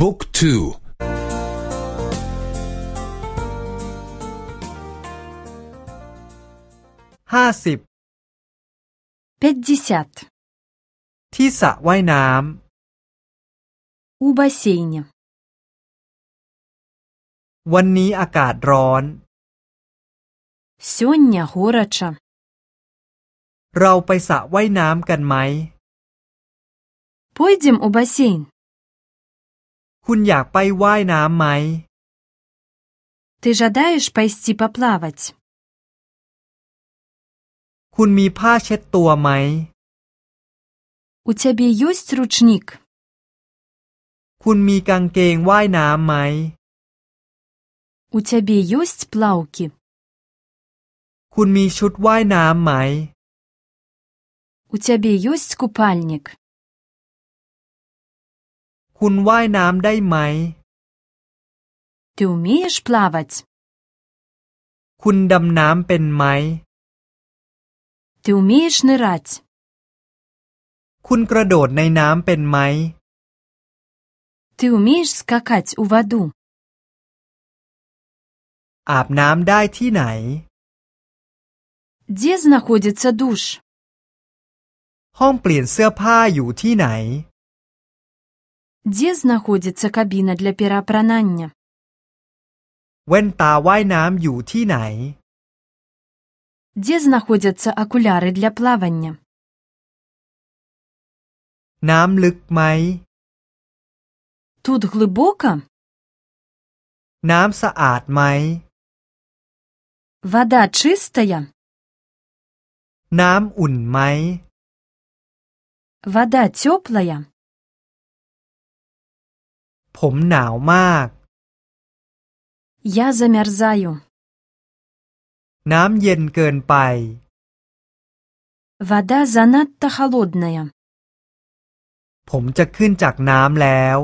บุ๊กทูห้าสิบที่สระว่ายน้ำ у бассейне วันนี้อากาศร้อน Сёння горача เราไปสระว่ายน้ำกันไหม Пойдем у бассейн คุณอยากไปว่ายน้ำไหม Ты жадаешь пойти поплавать คุณมีผ้าเช็ดตัวไหม У тебя есть ручник คุณมีกางเกงว่ายน้ำไหม У тебя есть плавки คุณมีชุดว่ายน้ำไหม У тебя есть купальник คุณว่ายน้ำได้ไหม Ты умеешь плавать คุณดำน้ำเป็นไหม Ты умеешь нырять คุณกระโดดในน้ำเป็นไหม Ты умеешь скакать у воду อาบน้ำได้ที่ไหน Где находится душ ห้องเปลี่ยนเสื้อผ้าอยู่ที่ไหน Где находится кабина для переопранания แว่นตาว่ายน้ำอยู่ที่ไหน Где находятся окуляры для плавания น้ำลึกไหม Тут глубоко น้ำสะอาดไหม Вода чистая น้ำอุ่นไหม Вода теплая ผมหนาวมาก Я замерзаю น้ำเย็นเกินไป Вода занадто холодная ผมจะขึ้นจากน้ำแล้ว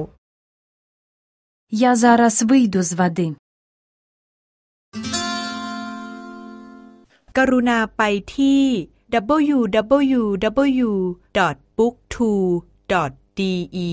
Я зараз выйду з воды กรุณาไปที่ www.booktwo.de